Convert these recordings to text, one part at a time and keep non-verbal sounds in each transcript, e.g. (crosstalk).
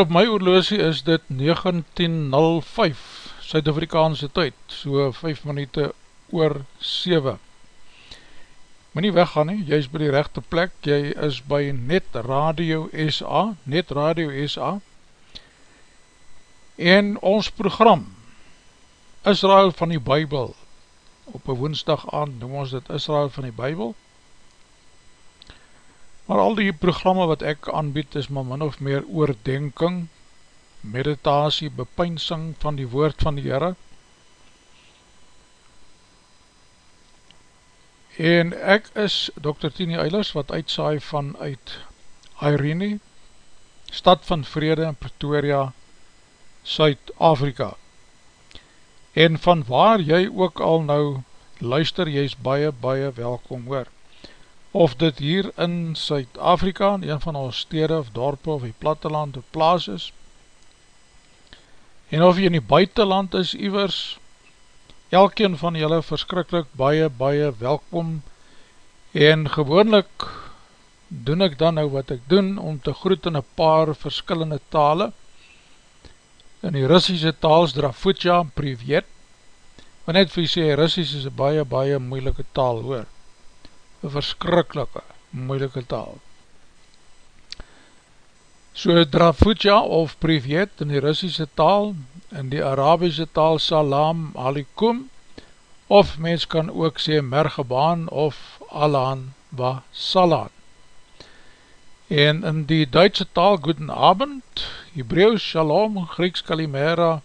Hier op my oorloosie is dit 19.05 Suid-Afrikaanse tyd, so 5 minuut oor 7. Moe nie weggaan nie, jy is by die rechte plek, jy is by Net Radio SA, Net Radio SA, en ons program, Israel van die Bijbel, op een woensdag aand noem ons dit Israel van die Bijbel, Maar al die programme wat ek aanbied is maar min of meer oordenking, meditasie, bepynsing van die woord van die Heere. En ek is Dr. Tini Eilers wat uitsaai vanuit Irene, stad van vrede in Pretoria, Suid-Afrika. En van waar jy ook al nou luister, jy is baie, baie welkom hoor. Of dit hier in Suid-Afrika, in een van ons stede of dorpe of die platteland of plaas is, en of jy in die buitenland is, iwers, elkeen van julle verskrikkelijk baie, baie welkom, en gewoonlik doen ek dan nou wat ek doen, om te groet in een paar verskillende tale, in die Russische taal is Drafutja en Privet, want net vir jy sê, Russisch is een baie, baie moeilike taal hoor, een verskrikkelike, moeilike taal. So Drafutja of Privet in die Russische taal, in die Arabische taal Salam Alikum, of mens kan ook sê Mergebaan of Alan wa Salan. En in die Duitse taal Guten Abend, Hebreeuws Shalom, Grieks Kalimera,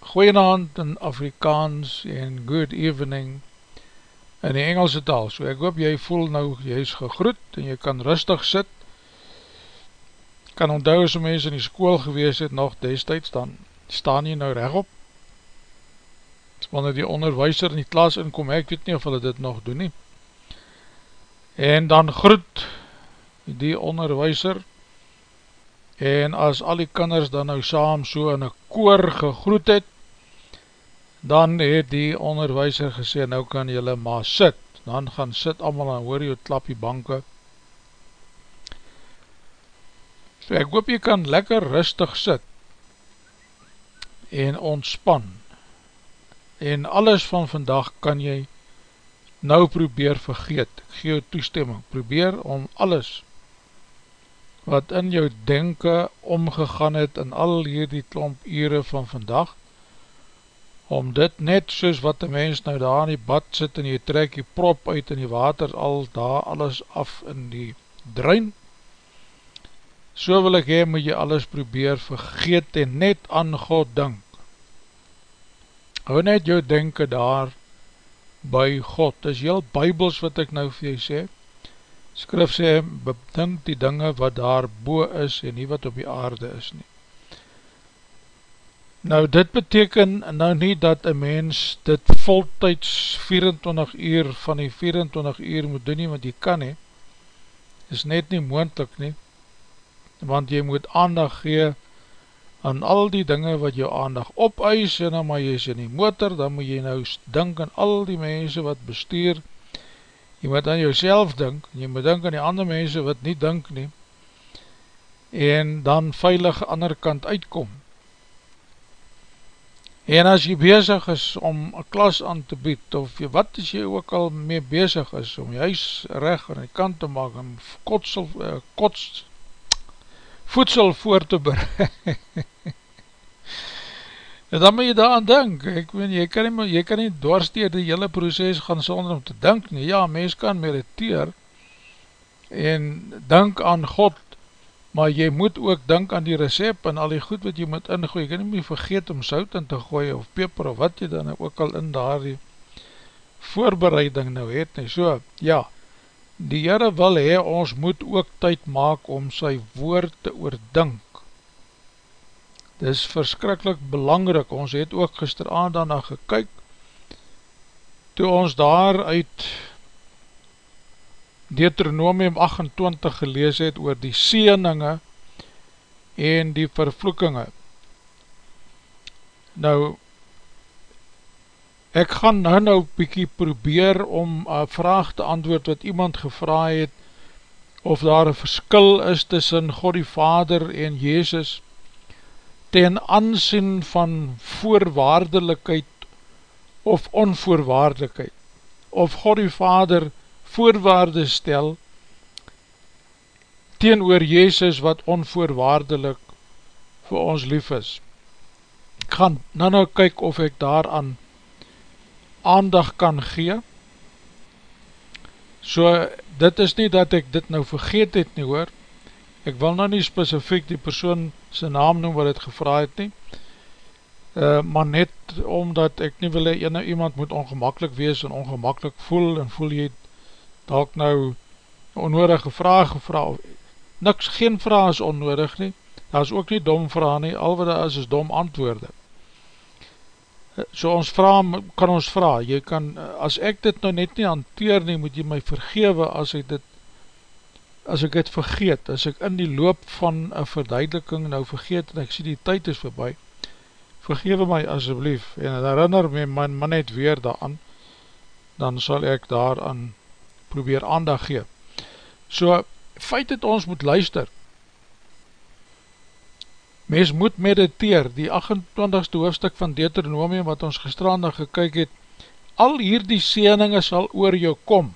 Goeienavond in Afrikaans en Good Evening in die Engelse taal. So ek hoop jy voel nou, jy is gegroet en jy kan rustig sit. Kan onthou as mens in die school gewees het nog destijds, dan staan jy nou recht op. Wanneer die onderwijser in die klas inkom, ek weet nie of hulle dit nog doen nie. En dan groet die onderwijser en as al die kinders dan nou saam so in een koor gegroet het, dan het die onderwijser gesê, nou kan jylle maar sit, dan gaan sit allemaal en hoor jy klap die banke. So ek hoop jy kan lekker rustig sit en ontspan. En alles van vandag kan jy nou probeer vergeet, ek gee jou toestemming, probeer om alles wat in jou denken omgegaan het in al hierdie klomp ure van vandag, om dit net soos wat die mens nou daar in die bad sit en jy trek die prop uit in die water al daar alles af in die druin, so wil ek hee, moet jy alles probeer vergeet en net aan God dink. Hou net jou denken daar by God, dis heel bybels wat ek nou vir jy sê, skrif sê, bedink die dinge wat daar bo is en nie wat op die aarde is nie. Nou dit beteken nou nie dat een mens dit voltijds 24 uur van die 24 uur moet doen nie, want jy kan nie, is net nie moendlik nie, want jy moet aandag gee aan al die dinge wat jou aandag opeis, en dan maar jy is in die motor, dan moet jy nou dink aan al die mense wat bestuur, jy moet aan jouself dink, jy moet dink aan die ander mense wat nie dink nie, en dan veilig ander kant uitkom. En as jy bezig is om een klas aan te bied, of jy, wat is jy ook al mee bezig is, om jy huis recht aan die kant te maak, om kotsel, uh, kots, voedsel voor te bereid, En (laughs) dan moet jy daar aan denk, ek weet, jy kan nie, jy kan nie doorsteer die hele proces gaan sonder om te denk nie, ja, mens kan mediteer en denk aan God, maar jy moet ook denk aan die recept en al die goed wat jy moet ingooi, jy kan nie meer vergeet om sout in te gooi of peper of wat jy dan ook al in daar die voorbereiding nou het nie, so, ja, die Heere wil hee, ons moet ook tyd maak om sy woord te oordink, Dit is verskrikkelijk belangrik, ons het ook gisteravond daarna gekyk, toe ons daar uit Deuteronomium 28 gelees het oor die seeninge en die vervloekinge. Nou, ek gaan nou nou bykie probeer om een vraag te antwoord wat iemand gevra het, of daar een verskil is tussen God die Vader en Jezus, ten aansien van voorwaardelikheid of onvoorwaardelikheid, of God die Vader voorwaarde stel teen oor Jezus wat onvoorwaardelik vir ons lief is. Ek gaan nou nou kyk of ek daaraan aandag kan gee. So, dit is nie dat ek dit nou vergeet het nie hoor, Ek wil nou nie specifiek die persoon sy naam noem wat het gevra het nie, uh, maar net omdat ek nie wil ene iemand moet ongemakkelijk wees en ongemakkelijk voel en voel jy dalk nou onnodige vraag gevra, niks, geen vraag is onnodig nie, daar is ook nie dom vraag nie, al wat daar is is dom antwoorde. So ons vraag, kan ons vraag, jy kan, as ek dit nou net nie hanteer nie, moet jy my vergewe as ek dit, as ek dit vergeet, as ek in die loop van een verduideliking nou vergeet en ek sê die tyd is voorbij, vergewe my asjeblief. En herinner my man, net weer daaraan, dan sal ek daaraan probeer aandag gee. So, feit het ons moet luister, Mens moet mediteer, die 28ste hoofdstuk van Deuteronomium wat ons gestrandig gekyk het, al hier die sieninge sal oor jou kom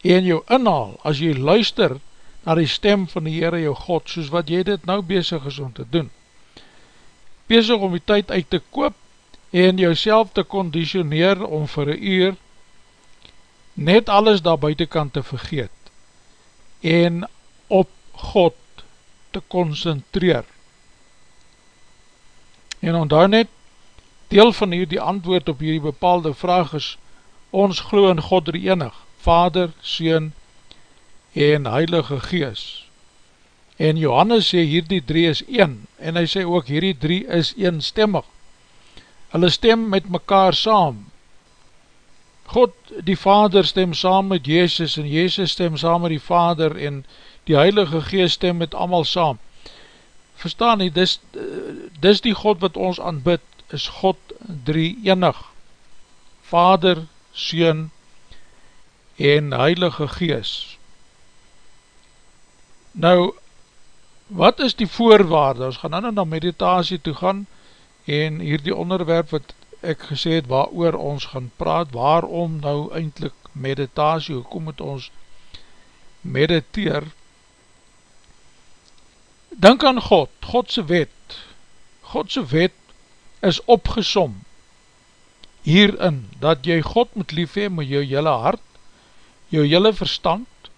en jou inhaal as jy luister na die stem van die Heere jou God, soos wat jy dit nou bezig is om te doen. Bezig om die tyd uit te koop en jou te conditioneer om vir een uur net alles daar buitenkant te vergeet en op God te concentreer. En onthou net, deel van hier die antwoord op hierdie bepaalde vraag is, ons glo in God die enig, Vader, Seun en Heilige Gees. En Johannes sê hierdie drie is een, en hy sê ook hierdie drie is eenstemmig. Hulle stem met mekaar saam. God, die Vader, stem saam met Jezus, en Jezus stem saam met die Vader, en die Heilige Gees stem met allemaal saam verstaan nie, dis, dis die God wat ons aanbid, is God drie enig, Vader, Seun en Heilige Gees. Nou, wat is die voorwaarde? Ons gaan nou na meditasie toe gaan en hier die onderwerp wat ek gesê het waar ons gaan praat, waarom nou eindelijk meditasie, hoe kom het ons mediteer, Dink aan God, Godse wet. Godse wet is opgesom hierin, dat jy God moet lief hee met jou jylle hart, jou jylle verstand,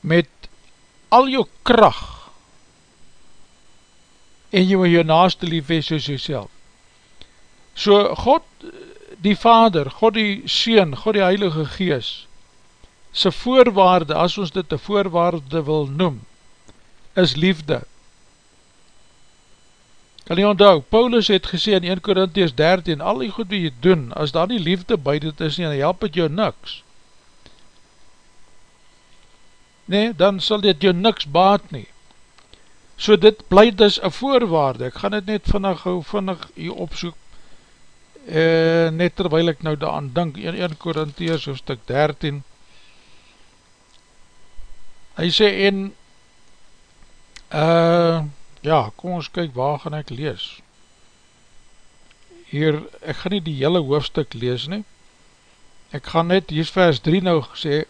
met al jou kracht, en jy moet jou naaste lief hee soos jy self. So God, die Vader, God die Seen, God die Heilige Gees, sy voorwaarde, as ons dit die voorwaarde wil noem, is liefde. Kan jy onthou, Paulus het gesê in 1 Korinties 13, al die goed wat jy doen, as daar nie liefde by dit is nie, dan help het jou niks. Nee, dan sal dit jou niks baat nie. So dit bly dus een voorwaarde, ek gaan het net vinnig gauw vinnig hier opsoek, uh, net terwijl ek nou daaraan dink, in 1 Korinties hoofdstuk 13, hy sê, en Uh, ja, kom ons kyk, waar gaan ek lees? Hier, ek gaan nie die hele hoofdstuk lees nie. Ek gaan net, hier is vers 3 nou gesê,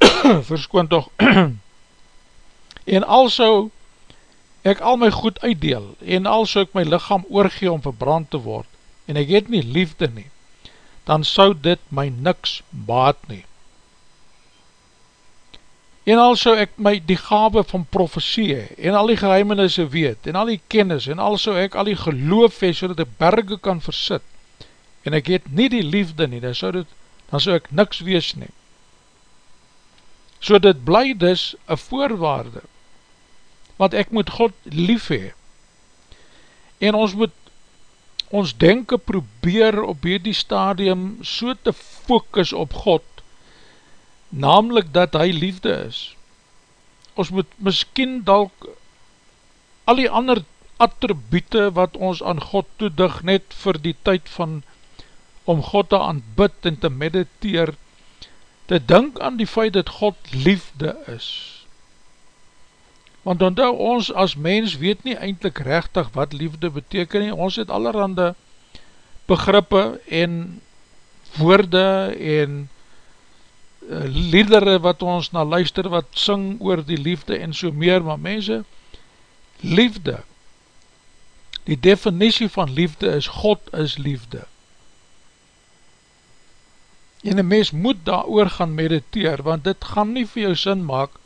(clears throat) verskoon toch, (clears throat) en also ek al my goed uitdeel, en also ek my lichaam oorgee om verbrand te word, en ek het nie liefde nie, dan sou dit my niks baat nie. En also ek my die gave van profesie en al die geheimenisse weet en al die kennis en also ek al die geloof het so dat ek berge kan versit en ek het nie die liefde nie dan sou, dit, dan sou ek niks wees nie. So dit bly dus een voorwaarde want ek moet God lief hee en ons moet ons denken probeer op hierdie stadium so te focus op God namelijk dat hy liefde is. Ons moet miskien dalk al die ander attribute wat ons aan God toedig net vir die tyd van om God te aanbid en te mediteer, te denk aan die feit dat God liefde is. Want onthou ons as mens weet nie eindelijk rechtig wat liefde beteken nie, ons het allerhande begrippe en woorde en Eh, liedere wat ons na luister, wat sing oor die liefde en so meer, maar mense, liefde, die definitie van liefde is, God is liefde. En een mens moet daar oor gaan mediteer, want dit gaan nie vir jou sin maak,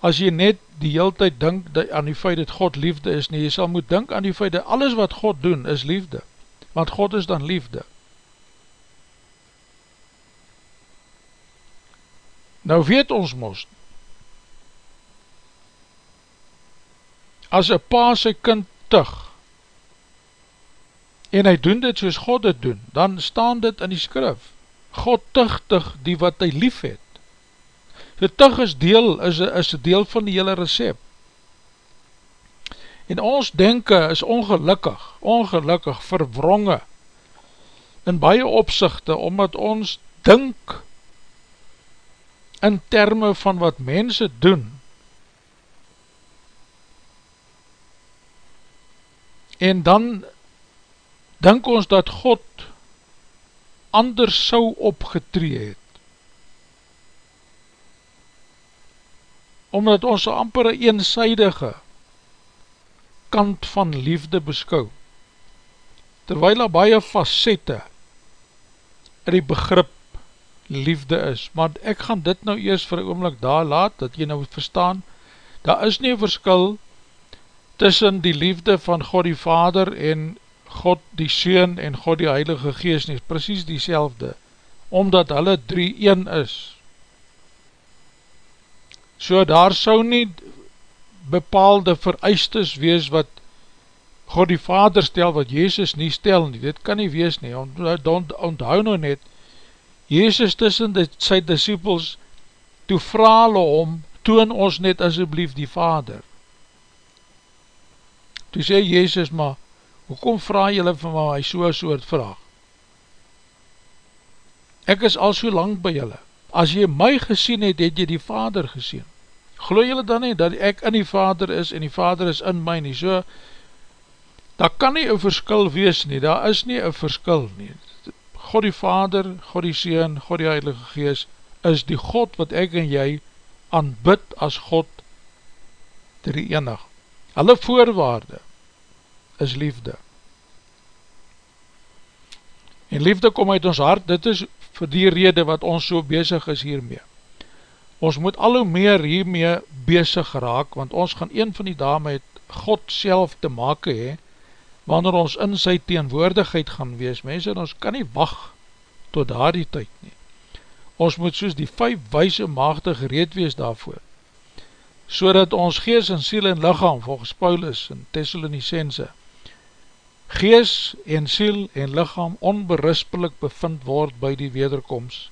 as jy net die heel tyd dink aan die feit dat God liefde is nie, jy sal moet dink aan die feit dat alles wat God doen is liefde, want God is dan liefde. Nou weet ons mos, as een pa sy kind tig, en hy doen dit soos God dit doen, dan staan dit in die skrif, God tigtig die wat hy lief het. Die tig is deel, is, is deel van die hele recept. En ons denken is ongelukkig, ongelukkig verwronge, in baie opzichte, omdat ons dink in termen van wat mense doen, en dan dink ons dat God anders sou opgetree het. Omdat ons amper een eenzijdige kant van liefde beskou. Terwijl daar baie facette in die begrip liefde is. Maar ek gaan dit nou eers vir oomlik daar laat, dat jy nou verstaan, daar is nie verskil tussen die liefde van God die Vader en God die Seun en God die Heilige Geest nie, precies die selfde, omdat hulle drie een is. So daar sou nie bepaalde vereistes wees wat God die Vader stel, wat Jezus nie stel nie, dit kan nie wees nie, onthou nou net, Jezus tussen die, sy disciples, toe vraal om, toon ons net asjeblief die Vader. Toe sê Jezus, maar, hoekom vraag jylle van my so'n soort vraag? Ek is al so lang by jylle. As jy my gesien het, het jy die vader gesien. Geloof jylle dan nie, dat ek in die vader is, en die vader is in my nie, so, daar kan nie een verskil wees nie, daar is nie een verskil nie. God die vader, God die Seen, God die Heilige Gees, is die God wat ek en jy aanbid as God drie enig. Alle voorwaarde is liefde. En liefde kom uit ons hart, dit is vir die rede wat ons so bezig is hiermee. Ons moet al hoe meer hiermee bezig raak, want ons gaan een van die dame met God self te make hee, wanneer ons in sy teenwoordigheid gaan wees, mense, ons kan nie wacht tot daar die tyd nie. Ons moet soos die vijf wijse maagde gereed wees daarvoor, so dat ons gees en siel en lichaam, volgens Paulus en Thessalonicense, gees en siel en lichaam onberispelik bevind word by die wederkomst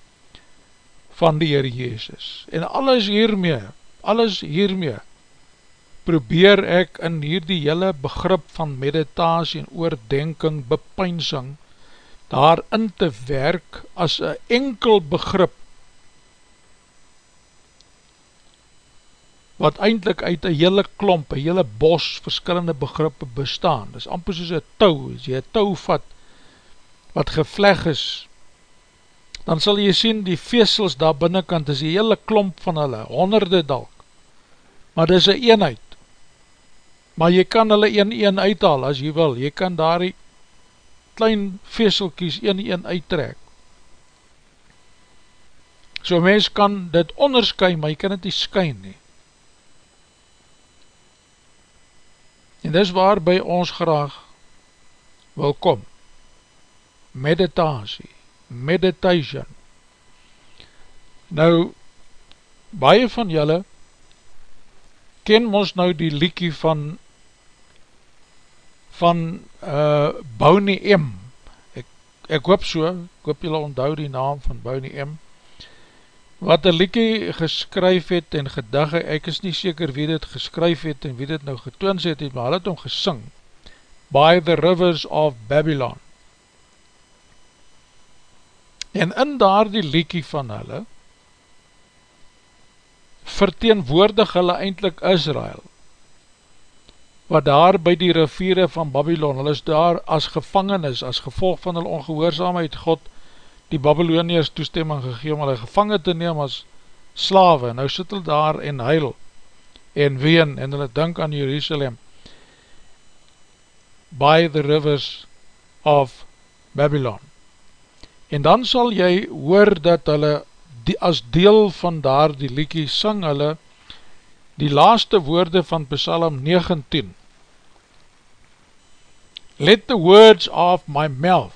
van die Heer Jezus. En alles hiermee, alles hiermee, probeer ek in hierdie hele begrip van meditasie en oordenking, bepeinsing, daarin te werk as een enkel begrip wat eindelijk uit een hele klomp, een hele bos verskillende begrippe bestaan. Dit is amper soos een touw, as jy een touw vat, wat gevleg is, dan sal jy sien die veesels daar binnenkant, is die hele klomp van hulle, honderde dalk, maar dit is een eenheid, maar jy kan hulle een een uithaal as jy wil, jy kan daar die klein veeselkies een een uittrek, so mens kan dit onderskui, maar jy kan dit nie skyn nie, En dis waarby ons graag wil kom. Meditasie, meditation. Nou, baie van julle ken ons nou die liekie van van uh, Bouni M. Ek, ek hoop so, ek hoop julle onthou die naam van Bouni M wat een liekie geskryf het en gedigge, ek is nie seker wie dit geskryf het en wie dit nou getoons het, het maar hy het hom gesing, By the Rivers of Babylon. En in daar die liekie van hulle, verteenwoordig hulle eindelijk Israel, wat daar by die riviere van Babylon, hulle is daar as gevangenis, as gevolg van hulle ongehoorzaamheid God, die Babyloniërs toestemming gegeen om hulle gevangen te neem as slawe, nou sit hulle daar en huil en ween en hulle denk aan Jerusalem by the rivers of Babylon en dan sal jy hoor dat hulle die, as deel van daar die liekie sing hulle die laaste woorde van Psalm 19. Let the words of my mouth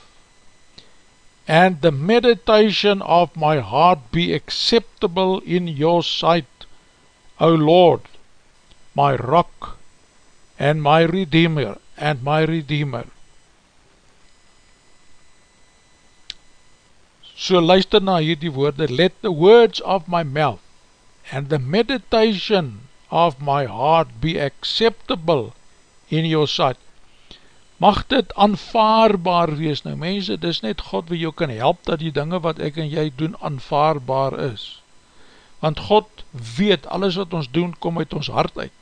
and the meditation of my heart be acceptable in your sight, O Lord, my rock and my redeemer and my redeemer. So luister na hierdie woorde, let the words of my mouth and the meditation of my heart be acceptable in your sight. Mag dit aanvaarbaar wees, nou mense, dis net God wie jou kan help, dat die dinge wat ek en jy doen aanvaarbaar is. Want God weet, alles wat ons doen, kom uit ons hart uit.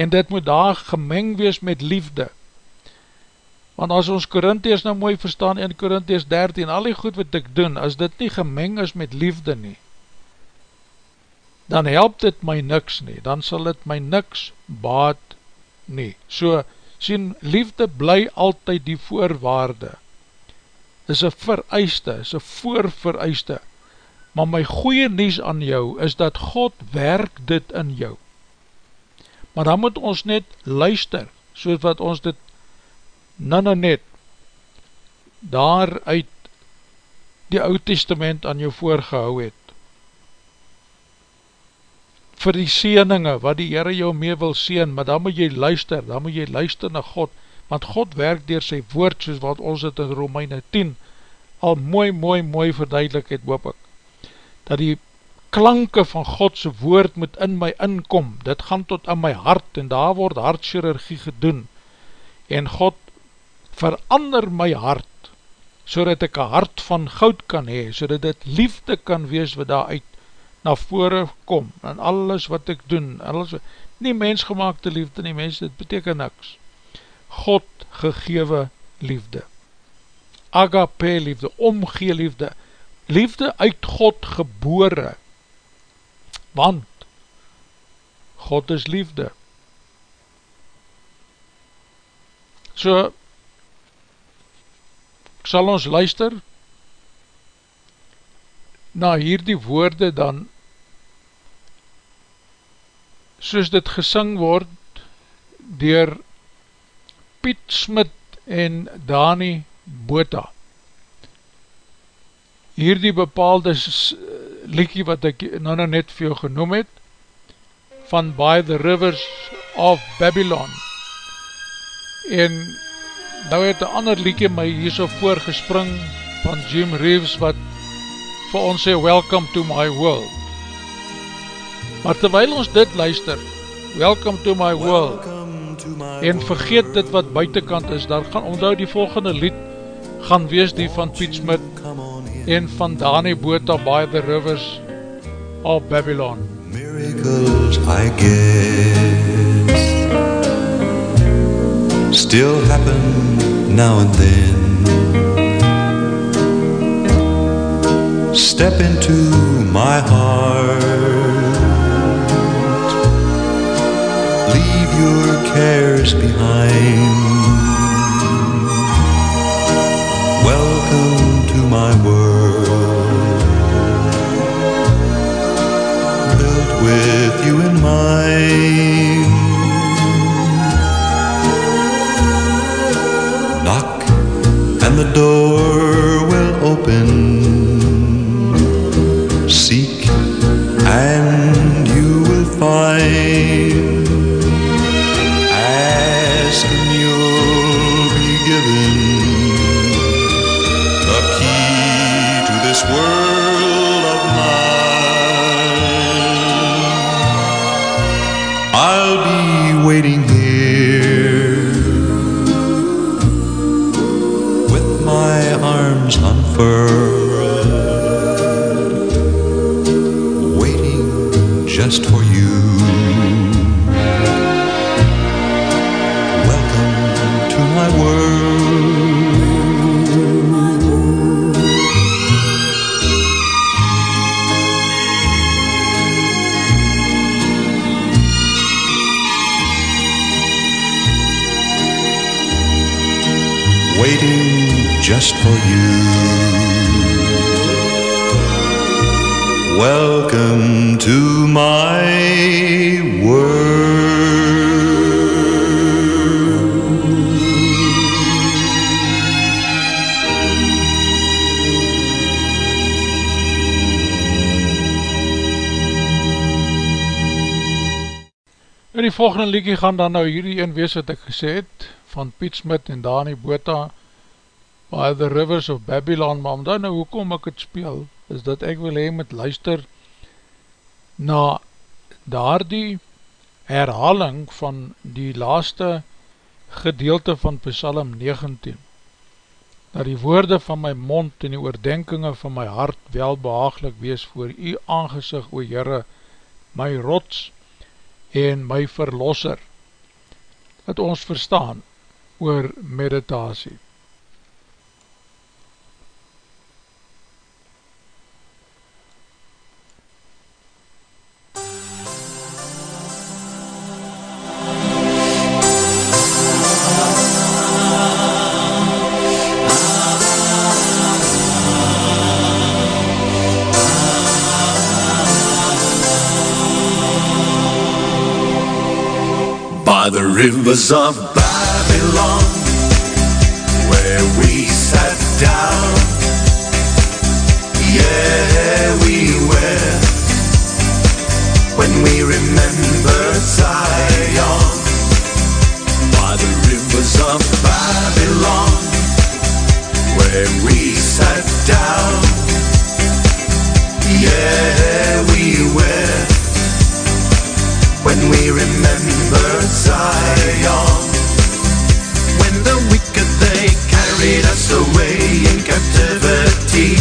En dit moet daar gemeng wees met liefde. Want as ons Korinties nou mooi verstaan, in Korinties 13, al die goed wat ek doen, as dit nie gemeng is met liefde nie, dan help dit my niks nie, dan sal dit my niks baat nie. So, sien, liefde bly altyd die voorwaarde, is een vereiste, is een voorvereiste, maar my goeie nies aan jou, is dat God werk dit in jou. Maar dan moet ons net luister, soos wat ons dit nanne net, daar uit die oud testament aan jou voorgehou het, vir die sieninge wat die Heere jou mee wil sien, maar dan moet jy luister, dan moet jy luister na God, want God werk dier sy woord, soos wat ons het in Romeine 10 al mooi, mooi, mooi verduidelik het, hoop ek, dat die klanke van Godse woord moet in my inkom, dit gaan tot in my hart, en daar word hartchirurgie gedoen, en God verander my hart, so dat ek een hart van goud kan hee, so dat dit liefde kan wees wat daar uit na vore kom, en alles wat ek doen, alles wat, nie mensgemaakte liefde nie, mens, dit beteken niks. God gegewe liefde. Agape liefde, omgee liefde, liefde uit God gebore, want God is liefde. So, sal ons luister, na hierdie woorde dan soos dit gesing word dier Piet Smit en Dani Bota hierdie bepaalde liekie wat ek nou nou net vir jou genoem het van By the Rivers of Babylon. En nou het een ander liekie my hier so voorgespring van Jim Reeves wat vir ons sê, welcome to my world. Maar terwijl ons dit luister, welcome to my world, en vergeet dit wat buitenkant is, daar gaan onthou die volgende lied, gaan wees die van Piet Smit, en van Dani Bota by the rivers of Babylon. Miracles I guess Still happen now and then. Step into my heart. Leave your cares behind. Welcome to my world. Built with you in mind the door will open. Seek and you will find waiting just for you. Welcome to my world. Waiting just for you. Welcome to my world. In die volgende liedje gaan dan nou hierdie een wees wat ek gesê het, van Piet Smit en Dani Bota, By the Rivers of Babylon, maar omdat nou hoekom ek het speel, is dat ek wil heen met luister na daar die herhaling van die laaste gedeelte van Psalm 19, dat die woorde van my mond en die oordenkinge van my hart wel behaaglik wees voor u aangezicht, o Heere, my rots, en my verlosser, dat ons verstaan oor meditasie. The rivers of Babylon, where we sat down. Yeah, we were when we remembered Zion, by the rivers of Babylon, where we sat down. Yeah, we were when we remember Zion. When the wicked they carried us away in captivity,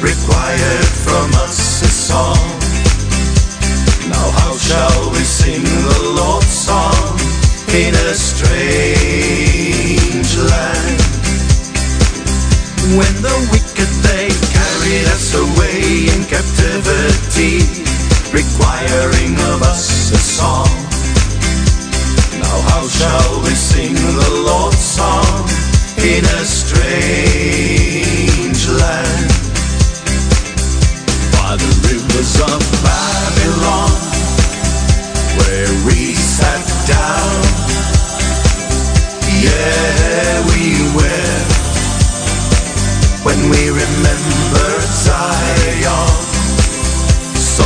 required from us a song. Now how shall we sing the Lord's song in a strange land? When the wicked they carried us away in captivity, requiring of us a song. Now how shall we sing the Lord's song in a strange land? By the rivers of Babylon, where we sat down. Yeah, we were when we remembered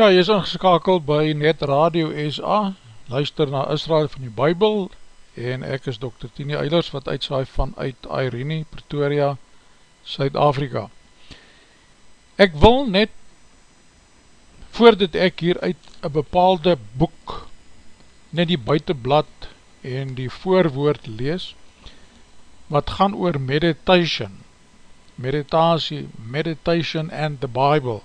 Ja, jy is ingeskakeld by Net Radio SA, luister na Israel van die Bijbel, en ek is Dr. Tini Eilers, wat uitsaai vanuit Irene, Pretoria, Suid-Afrika. Ek wil net, voordat ek hier uit een bepaalde boek, net die buitenblad en die voorwoord lees, wat gaan oor meditation, meditatie, meditation and the Bible,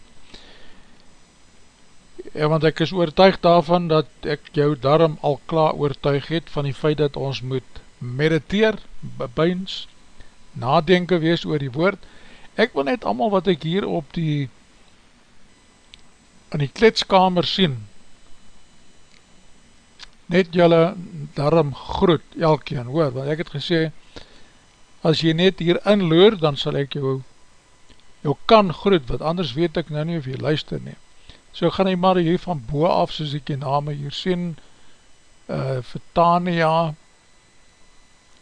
en want ek is oortuig daarvan dat ek jou daarom al klaar oortuig het van die feit dat ons moet mediteer, bebyns, nadenken wees oor die woord. Ek wil net allemaal wat ek hier op die in die kletskamer sien net jylle daarom groet, elkeen, hoor, want ek het gesê, as jy net hier inloer, dan sal ek jou, jou kan groet, want anders weet ek nou nie of jy luister nie. So gaan hy maar hier van boe af, soos ek jy name hier sien, uh, Vertania,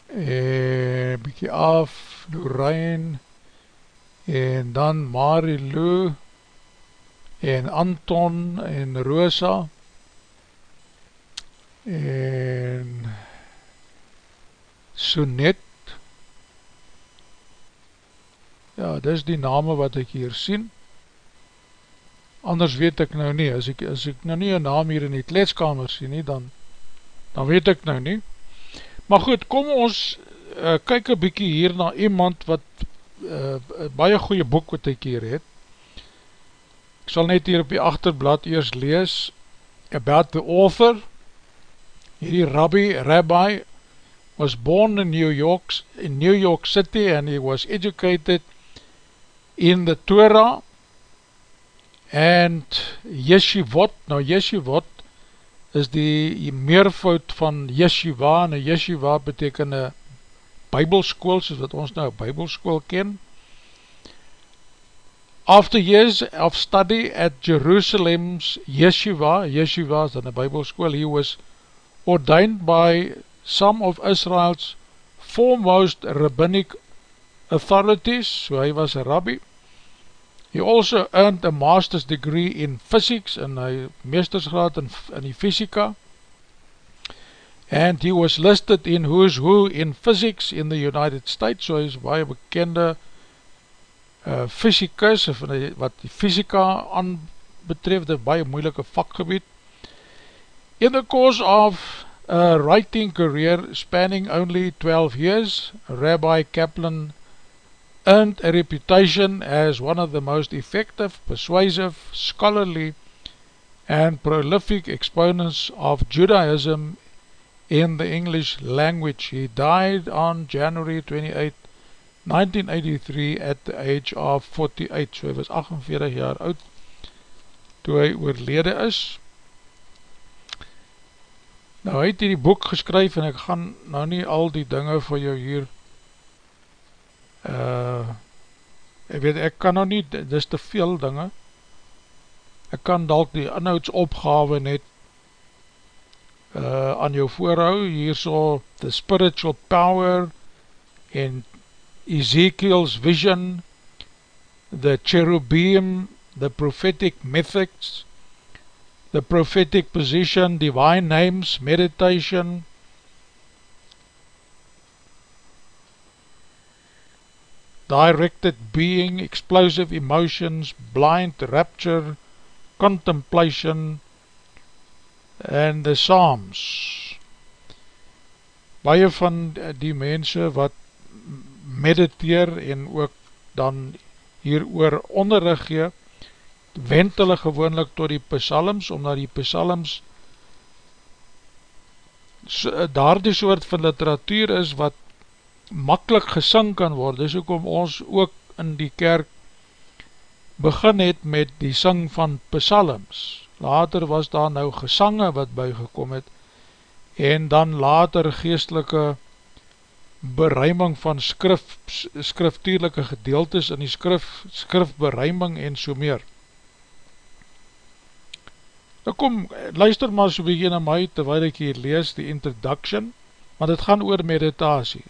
en bykie af, Lorraine, en dan Marilou, en Anton, en Rosa, en Sonet. Ja, dis die name wat ek hier sien anders weet ek nou nie as ek, as ek nou nie een naam hier in die kletskamer sien nie, dan dan weet ek nou nie. Maar goed, kom ons uh, kyk een bykie hier na iemand wat uh, baie goeie boek wat ek hier het. Ek sal net hier op die achterblad eers lees about the author. Hierdie rabbi, rabbi was born in New York, in New York City and he was educated in the Torah and Yeshivot, nou Yeshivot is die meervoud van Yeshiva en Yeshiva beteken een bybelskool soos wat ons nou bybelskool ken After years of study at Jerusalem's Yeshiva, Yeshiva is dan een bybelskool, he was ordained by some of Israel's foremost rabbinic authorities, so hy was a rabbi. He also earned a master's degree in physics en hy meestersgraad in, in die fysika and he was listed in Who's Who in Physics in the United States, so hy is baie bekende uh, fysikus wat die fysika aan betref, dit baie moeilike vakgebied. In the course of a writing career spanning only 12 years, Rabbi Kaplan earned a reputation as one of the most effective, persuasive, scholarly, and prolific exponents of Judaism in the English language. He died on January 28, 1983 at the age of 48, so hy was 48 jaar oud toe hy oorlede is. Nou hy het hier die boek geskryf en ek gaan nou nie al die dinge vir jou hier uh, ek weet ek kan nou nie, dit is te veel dinge. Ek kan dalk die inhoudsopgave net uh, aan jou voorhou. Hier so the spiritual power en Ezekiel's vision the cherubim the prophetic mythics the prophetic position, divine names, meditation, directed being, explosive emotions, blind rapture, contemplation, and the Psalms. Baie van die mense wat mediteer en ook dan hier oor onderrig gee, wend hulle gewoonlik tot die psalms, omdat die psalms daar die soort van literatuur is wat makkelijk gesing kan word, dis ook om ons ook in die kerk begin het met die sing van psalms. Later was daar nou gesange wat bygekom het, en dan later geestelike beruiming van skrif, skriftuurlijke gedeeltes in die skrif, skrifberuiming en so meer. Nou kom, luister maar so begin na my, terwijl ek hier lees die introduction, want het gaan oor meditasie.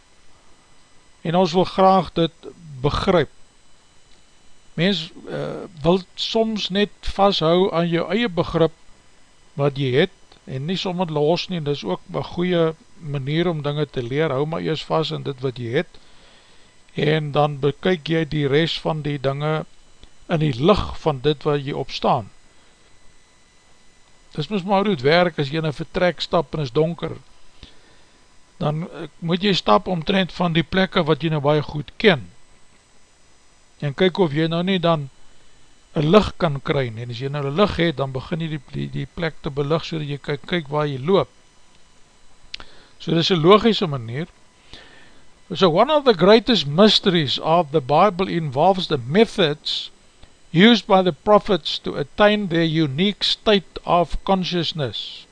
En ons wil graag dit begryp. Mens uh, wil soms net vasthou aan jou eie begrip wat jy het, en nie sommer los nie, dit is ook een goeie manier om dinge te leer, hou maar eers vast in dit wat jy het, en dan bekyk jy die rest van die dinge in die licht van dit wat jy opstaan. Dis mis maar hoe het werk as jy in een vertrek stap en is donker. Dan eh, moet jy stap omtrent van die plekke wat jy nou baie goed ken. En kyk of jy nou nie dan een licht kan kry. En as jy nou een licht het, dan begin jy die, die, die plek te belig so dat jy kyk, kyk waar jy loop. So dis een logische manier. So one of the greatest mysteries of the Bible involves the methods used by the prophets to attain their unique state of consciousness.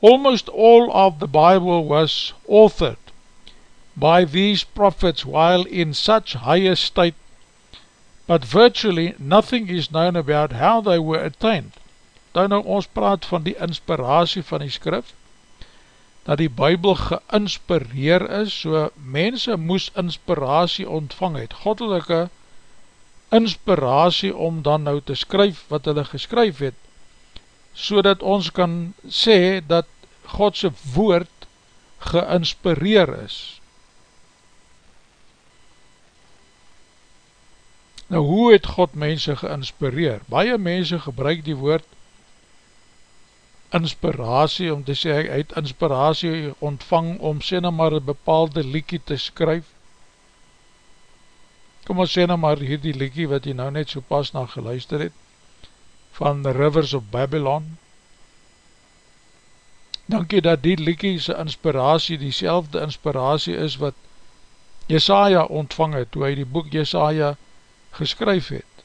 Almost all of the Bible was authored by these prophets while in such high state, but virtually nothing is known about how they were attained. Dan nou ons praat van die inspiratie van die skrif, dat die Bijbel geinspireer is, so mense moes inspiratie ontvang het, goddelike inspiratie om dan nou te skryf wat hulle geskryf het, so dat ons kan sê dat Godse woord geinspireer is. Nou hoe het God mense geinspireer? Baie mense gebruik die woord inspiratie om te sê, hy het inspiratie ontvang om sê nou maar een bepaalde liekie te skryf. Kom ons sê nou maar hierdie liekie wat jy nou net so pas na geluister het, van The Rivers of Babylon. Dankie dat die liekie sy inspiratie, die selfde inspiratie is wat Jesaja ontvang het, toe hy die boek Jesaja geskryf het.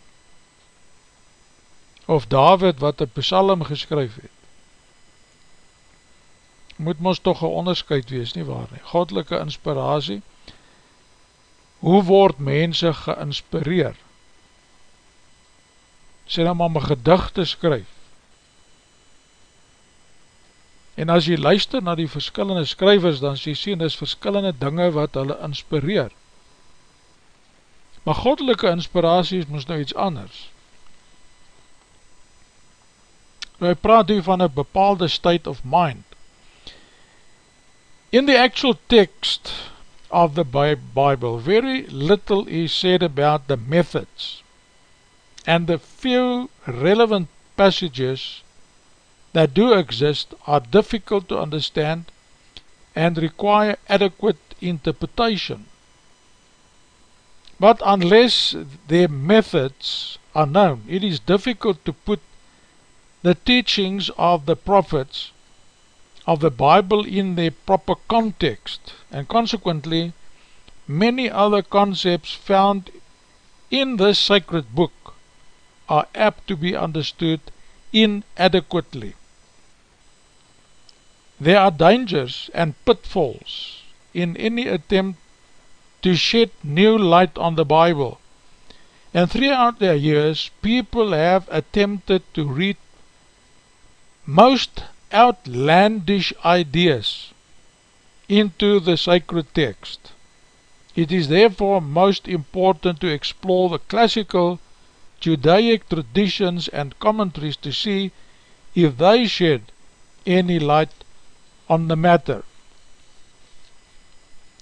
Of David wat een psalm geskryf het moet ons toch een onderscheid wees, nie waar nie, godelike inspiratie, hoe word mense geinspireer? Sê nou maar my gedichte skryf, en as jy luister na die verskillende skryvers, dan sê jy sien, is verskillende dinge wat hulle inspireer, maar godelike inspiratie is ons nou iets anders, nou hy praat hier van een bepaalde state of mind, In the actual text of the Bible, very little is said about the methods and the few relevant passages that do exist are difficult to understand and require adequate interpretation. But unless their methods are known, it is difficult to put the teachings of the prophets of the Bible in their proper context and consequently many other concepts found in this sacred book are apt to be understood inadequately. There are dangers and pitfalls in any attempt to shed new light on the Bible and throughout the years people have attempted to read most outlandish ideas into the sacred text. It is therefore most important to explore the classical Judaic traditions and commentaries to see if they shed any light on the matter.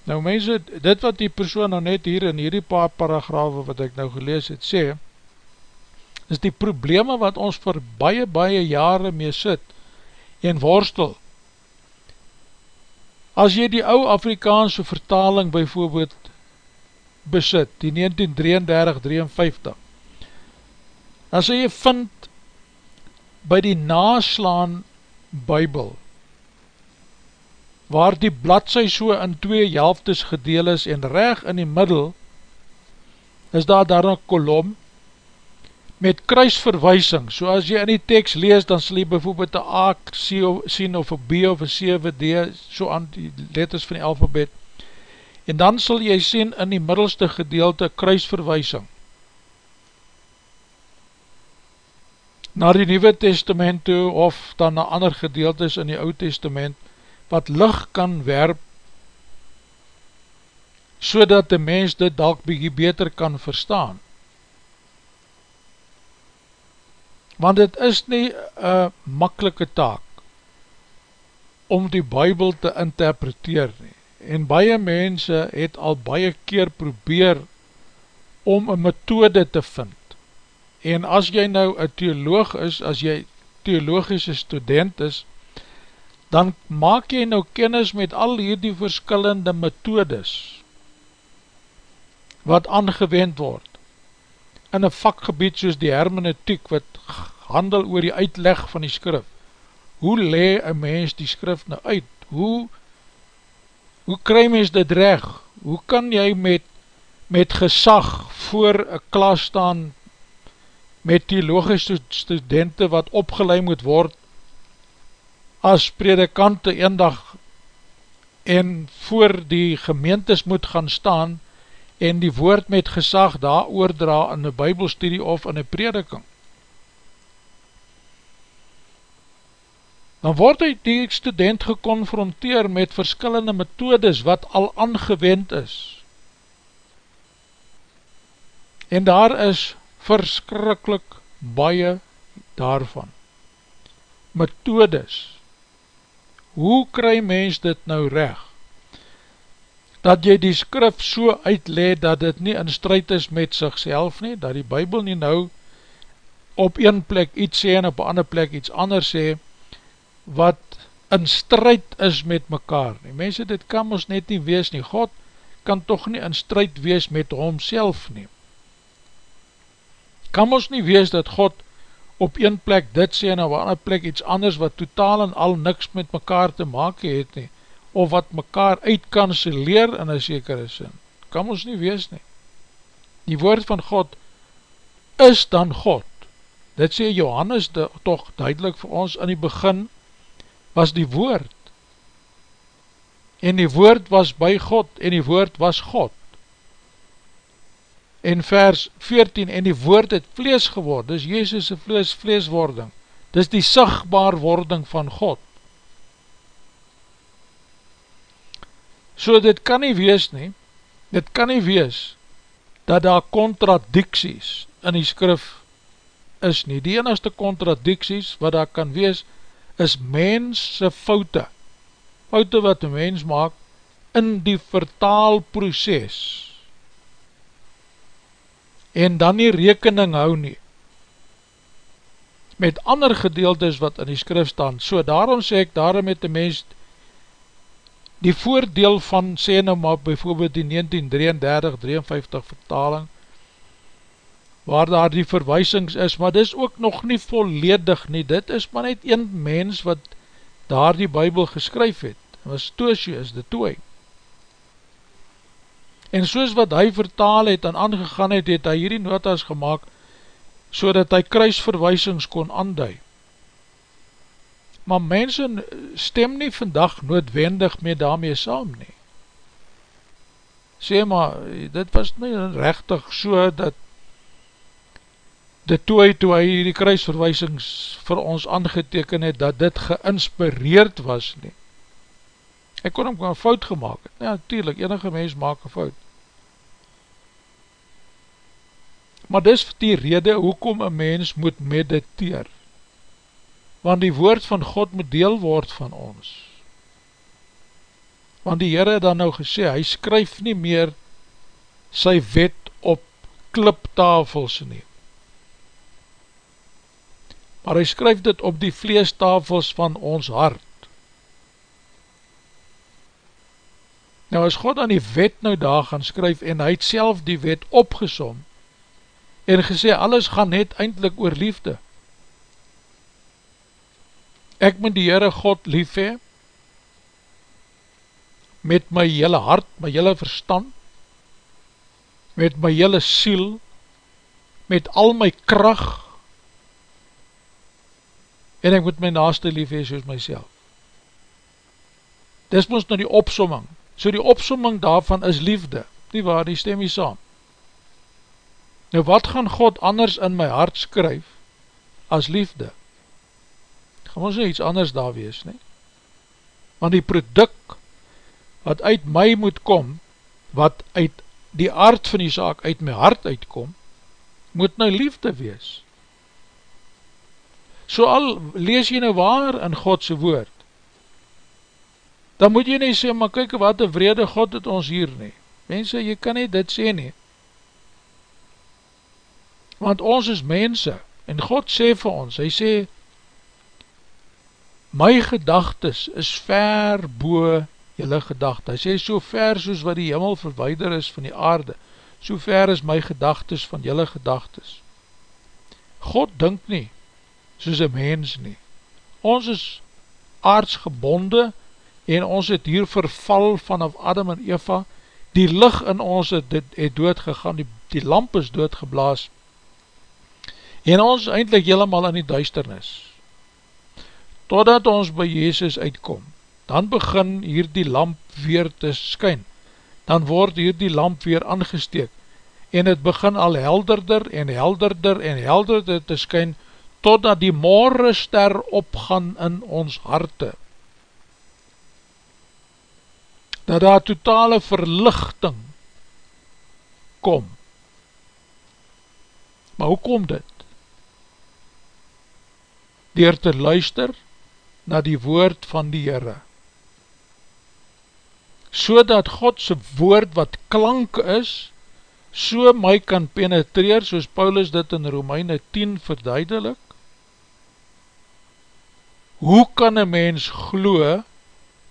Nou mense, dit wat die persoon nou net hier in hierdie paar paragrafe wat ek nou gelees het sê, is die probleme wat ons vir baie baie jare mee sit, en worstel. As jy die ou Afrikaanse vertaling byvoorbeeld besit, die 1933-53, dan sal jy vind by die naslaan bybel, waar die bladzij so in twee helftes gedeel is en reg in die middel, is daar daar een kolom, met kruisverwysing, so as jy in die tekst lees, dan sal jy bijvoorbeeld een A sien of een B of een C of een D, so aan die letters van die alfabet, en dan sal jy sien in die middelste gedeelte kruisverwysing, na die Nieuwe Testament toe, of dan na ander gedeeltes in die Oud Testament, wat licht kan werp, so dat die mens dit dalk beter kan verstaan. want het is nie een makkelike taak om die bybel te interpreteer nie, en baie mense het al baie keer probeer om een methode te vind, en as jy nou een theoloog is, as jy theologische student is, dan maak jy nou kennis met al hierdie verskillende methodes, wat aangewend word, in een vakgebied soos die hermeneutiek wat handel oor die uitleg van die skrif. Hoe le een mens die skrif nou uit? Hoe, hoe kry mens dit reg? Hoe kan jy met, met gesag voor een klas staan met theologische studenten wat opgeleid moet word as predikante eendag en voor die gemeentes moet gaan staan en die woord met gesag daar oordra in een bybelstudie of in een prediking. Dan word die student geconfronteer met verskillende methodes wat al aangewend is. En daar is verskrikkelijk baie daarvan. Methodes. Hoe kry mens dit nou recht? dat jy die skrif so uitleed dat dit nie in strijd is met sigself nie, dat die bybel nie nou op een plek iets sê en op een ander plek iets anders sê, wat in strijd is met mekaar. Die mense, dit kan ons net nie wees nie. God kan toch nie in strijd wees met homself nie. Kan ons nie wees dat God op een plek dit sê en op ander plek iets anders wat totaal en al niks met mekaar te maak het nie of wat mekaar uitkanseleer in een sekere sin. Kan ons nie wees nie. Die woord van God is dan God. Dit sê Johannes de, toch duidelik vir ons in die begin was die woord. En die woord was by God en die woord was God. En vers 14 en die woord het vlees geword, dis Jezus' vlees, vleeswording. Dis die sigtbaar wording van God. So dit kan nie wees nie, dit kan nie wees, dat daar contradicties in die skrif is nie. Die enigste contradicties wat daar kan wees, is mense foute, foute wat die mens maak in die vertaalproces, en dan nie rekening hou nie, met ander gedeeltes wat in die skrif staan. So daarom sê ek, daarom het die mens die voordeel van, sê nou maar, bijvoorbeeld die 1933-53 vertaling, waar daar die verwysings is, maar dis ook nog nie volledig nie, dit is maar net een mens wat daar die bybel geskryf het, en was Toosius, de Tooi. En soos wat hy vertaal het en aangegaan het, het hy hierdie notas gemaakt, so dat hy kruisverwysings kon aanduid maar mense stem nie vandag noodwendig mee daarmee saam nie. Sê maar, dit was nie rechtig so dat dit toe hy, toe hy die kruisverwysings vir ons aangeteken het, dat dit geinspireerd was nie. Ek kon hem een fout gemaakt. Ja, tuurlijk, enige mens maak een fout. Maar dis die rede hoekom een mens moet mediteer want die woord van God moet deel word van ons. Want die Heere het dan nou gesê, hy skryf nie meer sy wet op kliptafels nie. Maar hy skryf dit op die vleestafels van ons hart. Nou as God aan die wet nou daar gaan skryf en hy het self die wet opgesom en gesê alles gaan net eindelijk oor liefde, ek moet die Heere God lief hee, met my hele hart, my hele verstand, met my hele siel, met al my kracht, en ek moet my naaste lief hee soos myself. Dis ons nou die opsomming, so die opsomming daarvan is liefde, nie waar, die stem hier saam. Nou wat gaan God anders in my hart skryf, as liefde? gaan ons nie iets anders daar wees nie. Want die product wat uit my moet kom, wat uit die aard van die zaak uit my hart uitkom, moet nou liefde wees. So al lees jy nou waar in Godse woord, dan moet jy nie sê, maar kyk wat een vrede God het ons hier nie. Mense, jy kan nie dit sê nie. Want ons is mense, en God sê vir ons, hy sê, my gedagtes is ver boe jylle gedagte. Hy sê, so ver soos wat die hemel verweider is van die aarde, so ver is my gedagtes van jylle gedagtes. God dink nie, soos een mens nie. Ons is aardsgebonde, en ons het hier verval vanaf Adam en Eva, die lig in ons het, het doodgegaan, die, die lamp is doodgeblaas, en ons eindelijk helemaal in die duisternis totdat ons by Jezus uitkom, dan begin hier die lamp weer te skyn, dan word hier die lamp weer aangesteek, en het begin al helderder en helderder en helderder te skyn, totdat die morgenster opgaan in ons harte. Dat daar totale verlichting kom. Maar hoe kom dit? Door te luister na die woord van die Heere. So dat Godse woord wat klank is, so my kan penetreer, soos Paulus dit in Romeine 10 verduidelik. Hoe kan een mens glo,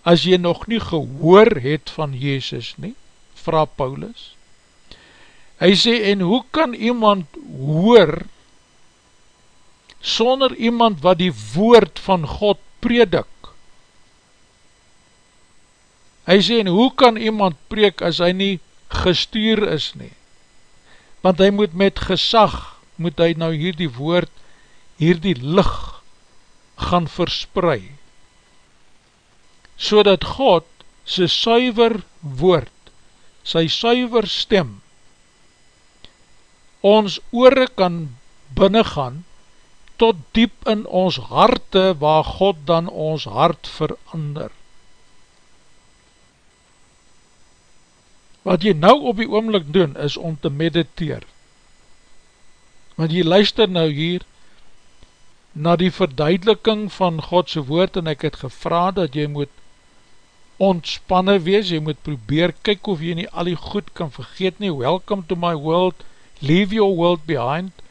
as jy nog nie gehoor het van Jezus nie, vraag Paulus. Hy sê, en hoe kan iemand hoor, sonder iemand wat die woord van God predik? Hy sê, en hoe kan iemand preek as hy nie gestuur is nie? want hy moet met gesag, moet hy nou hier die woord, hier die licht gaan versprei, so dat God sy suiver woord, sy suiver stem, ons oore kan binnengaan, tot diep in ons harte, waar God dan ons hart verander. Wat jy nou op die oomlik doen, is om te mediteer. Want jy luister nou hier, na die verduideliking van Godse woord, en ek het gevra dat jy moet ontspanne wees, jy moet probeer, kyk of jy nie al die goed kan vergeet nie, welcome to my world, leave your world behind,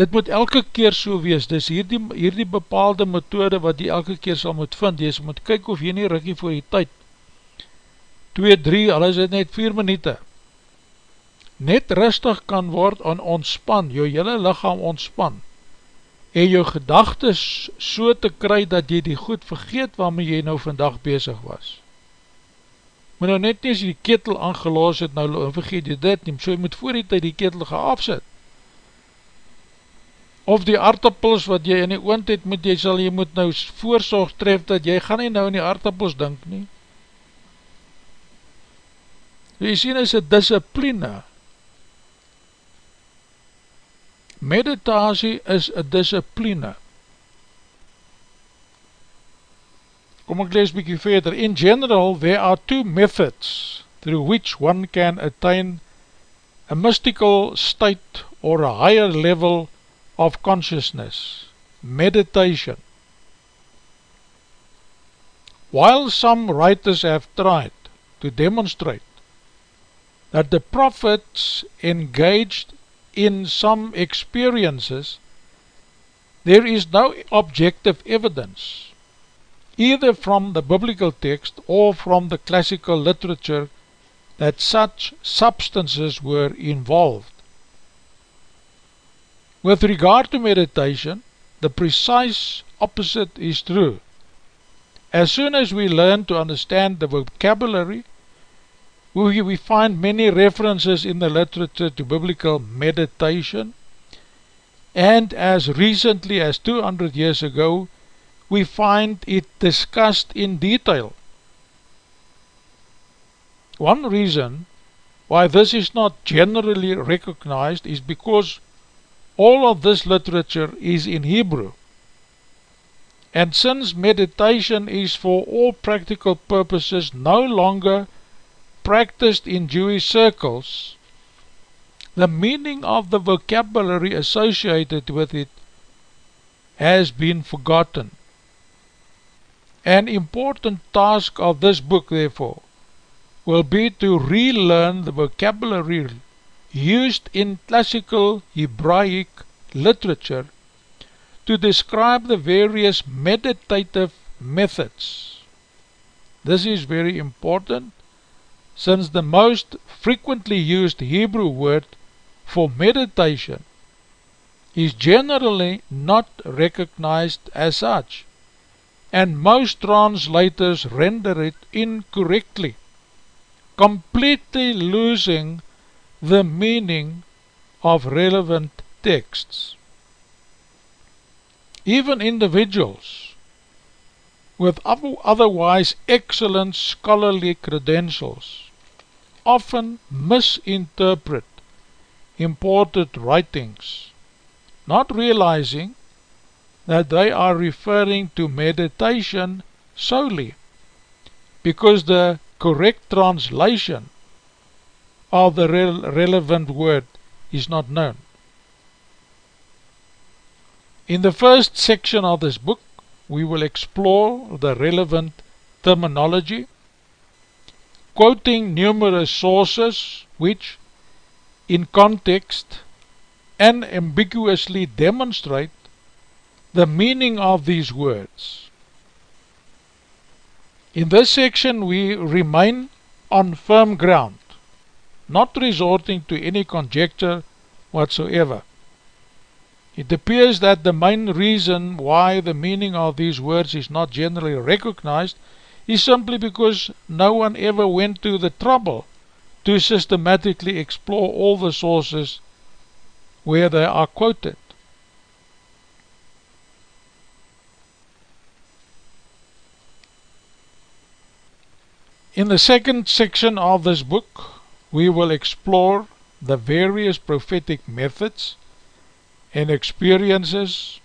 dit moet elke keer so wees, dis hier die, hier die bepaalde methode wat jy elke keer sal moet vind, jy moet kyk of jy nie rikkie voor jy tyd 2, 3, al is het net 4 minute, net rustig kan word en ontspan, jou hele lichaam ontspan, en jou gedagtes so te kry dat jy die goed vergeet waarmee jy nou vandag bezig was. Moet nou net nie as jy die ketel aangeloos het, nou vergeet jy dit nie, so jy moet voor die tyd die ketel afzet. Of die aardappels wat jy in die oond het, moet jy sal, jy moet nou voorzorg tref, dat jy gaan nie nou in die aardappels dink nie, Jy sien is een discipline. Meditasie is een discipline. Kom ek lees bykie verder. In general, there are two methods through which one can attain a mystical state or a higher level of consciousness. Meditation. While some writers have tried to demonstrate that the prophets engaged in some experiences, there is no objective evidence, either from the biblical text or from the classical literature, that such substances were involved. With regard to meditation, the precise opposite is true. As soon as we learn to understand the vocabulary we find many references in the literature to biblical meditation and as recently as 200 years ago we find it discussed in detail. One reason why this is not generally recognized is because all of this literature is in Hebrew. And since meditation is for all practical purposes no longer practiced in Jewish circles, the meaning of the vocabulary associated with it has been forgotten. An important task of this book, therefore, will be to relearn the vocabulary used in classical Hebraic literature to describe the various meditative methods. This is very important since the most frequently used Hebrew word for meditation is generally not recognized as such, and most translators render it incorrectly, completely losing the meaning of relevant texts. even individuals with otherwise excellent scholarly credentials often misinterpret imported writings, not realizing that they are referring to meditation solely, because the correct translation of the re relevant word is not known. In the first section of this book, we will explore the relevant terminology, quoting numerous sources which, in context and ambiguously demonstrate the meaning of these words. In this section, we remain on firm ground, not resorting to any conjecture whatsoever. It appears that the main reason why the meaning of these words is not generally recognized is simply because no one ever went to the trouble to systematically explore all the sources where they are quoted. In the second section of this book, we will explore the various prophetic methods and experiences,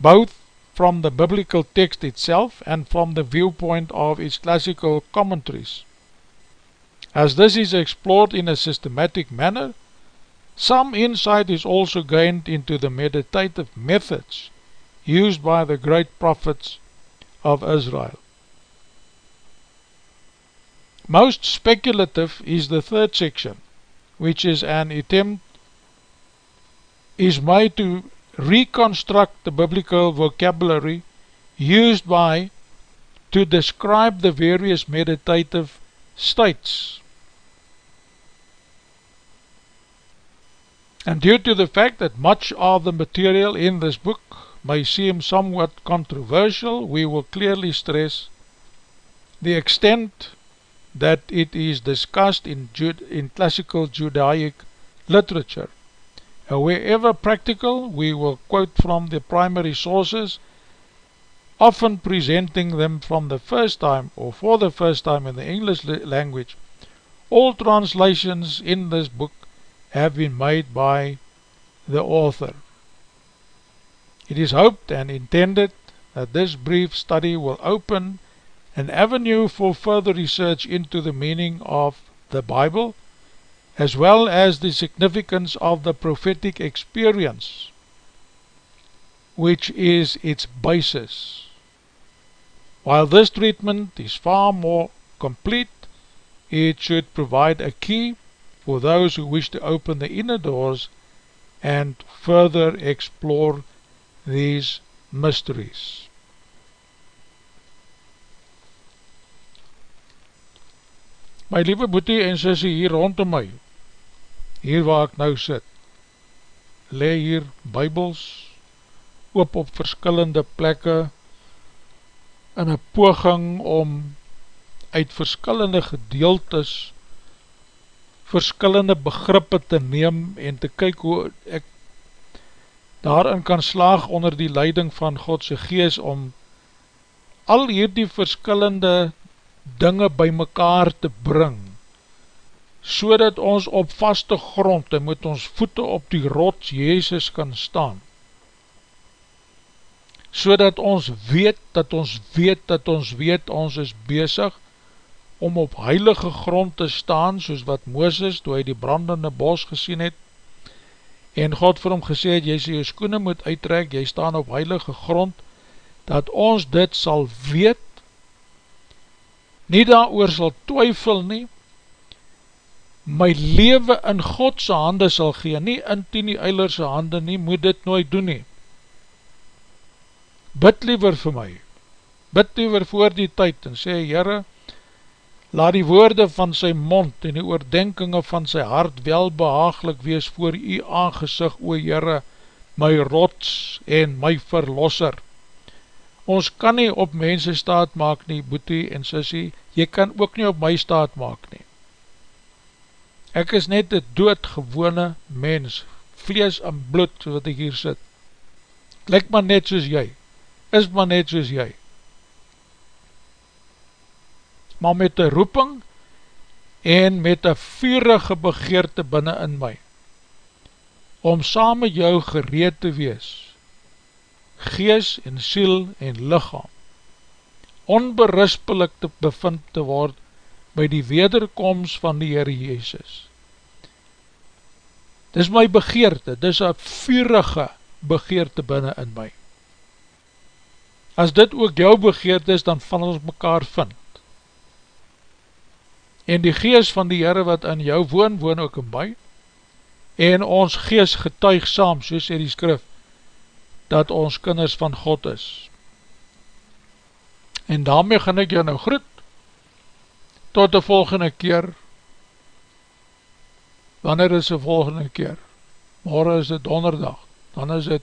both from the biblical text itself and from the viewpoint of its classical commentaries. As this is explored in a systematic manner, some insight is also gained into the meditative methods used by the great prophets of Israel. Most speculative is the third section, which is an attempt is made to reconstruct the biblical vocabulary used by to describe the various meditative states. And due to the fact that much of the material in this book may seem somewhat controversial, we will clearly stress the extent that it is discussed in, Jude, in classical Judaic literature. And wherever practical, we will quote from the primary sources, often presenting them from the first time or for the first time in the English language. All translations in this book have been made by the author. It is hoped and intended that this brief study will open an avenue for further research into the meaning of the Bible, as well as the significance of the prophetic experience, which is its basis. While this treatment is far more complete, it should provide a key for those who wish to open the inner doors and further explore these mysteries. My liewe boetie en sissie hier rondom my, hier waar ek nou sit, le hier bybels, oop op verskillende plekke, in een poging om uit verskillende gedeeltes, verskillende begrippe te neem en te kyk hoe ek daarin kan slaag onder die leiding van Godse gees om al hierdie verskillende dinge by mekaar te bring, so dat ons op vaste grond en met ons voete op die rots Jezus kan staan, so dat ons weet, dat ons weet, dat ons weet, ons is bezig om op heilige grond te staan, soos wat Mooses, toe hy die brandende bos gesien het, en God vir hom gesê het, jy sê jy skoene moet uittrek, jy staan op heilige grond, dat ons dit sal weet, nie daar oor sal twyfel nie, my leven in Godse hande sal gee, nie in Tini Eilerse hande nie, moet dit nooit doen nie. Bid liever vir my, bid liever voor die tyd en sê, Heere, laat die woorde van sy mond en die oordenkinge van sy hart wel behaaglik wees voor u aangezig, o Heere, my rots en my verlosser. Ons kan nie op mense staat maak nie, boetie en sissie, jy kan ook nie op my staat maak nie. Ek is net een doodgewone mens, vlees en bloed, wat ek hier sit. lyk maar net soos jy, is maar net soos jy. Maar met een roeping en met een vurige begeerte binnen in my, om saam met jou gereed te wees, gees en siel en lichaam, onberispelik te bevind te word by die wederkomst van die Heere Jezus. Dis my begeerte, dis een vurige begeerte binnen in my. As dit ook jou begeerte is, dan van ons mekaar vind. En die gees van die Heere wat in jou woon, woon ook in my, en ons gees getuig saam, soos sê die skrif, dat ons kinders van God is. En daarmee gaan ek jou nou groet, tot die volgende keer, wanneer is die volgende keer? Morgen is het donderdag, dan is het,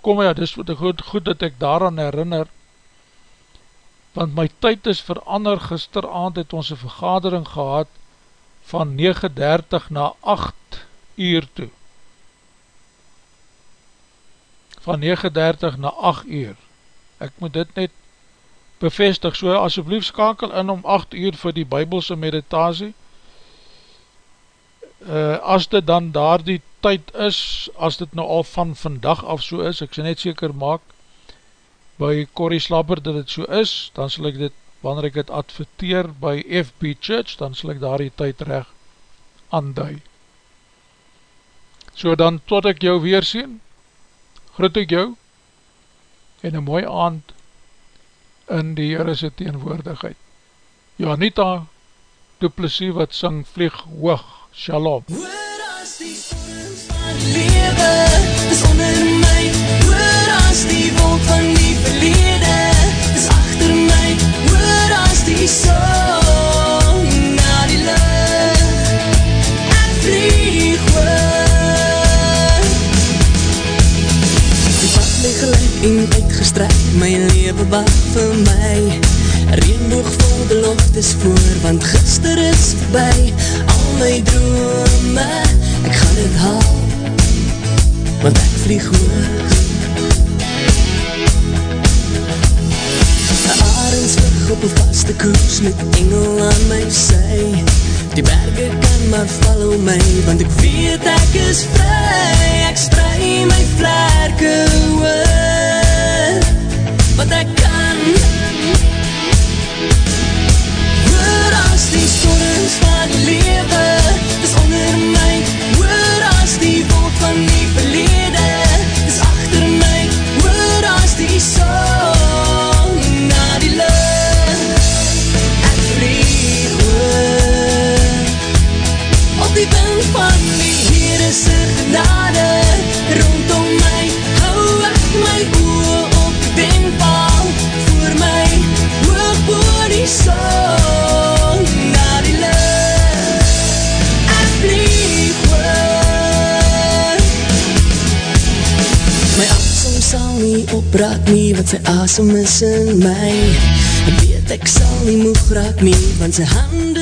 kom ja, dis goed, goed dat ek daaraan herinner, want my tyd is verander, gisteravond het ons een vergadering gehad, van 9.30 na 8 uur toe. Van 9.30 na 8 uur. Ek moet dit net bevestig, so asjeblief skakel in om 8 uur vir die bybelse meditasie. Uh, as dit dan daar die tyd is, as dit nou al van vandag af so is, ek sal net seker maak, by Corrie Slapper dat het so is, dan sal ek dit, wanneer ek het adverteer by FB Church, dan sal ek daar die tyd recht aanduid. So dan tot ek jou weer sien, groet ek jou en een mooi aand in die Heerese teenwoordigheid. Janita Duplessis wat syng vlieg hoog, shalom. Hoor as die storms van lewe is onder my leven wacht vir my, Reenboog vol beloftes voor, want gister is voorbij, al my drome, ek gaan het haal, want ek vlieg hoog. Een arendsvlug op een vaste koers met engel aan my sy, die berge kan maar follow my, want ek weet ek is vry, ek sprei my vlerke oor, wat ek opraak nie Wat sy asem is in my. Ek weet ek sal nie moeg raak nie Want sy draai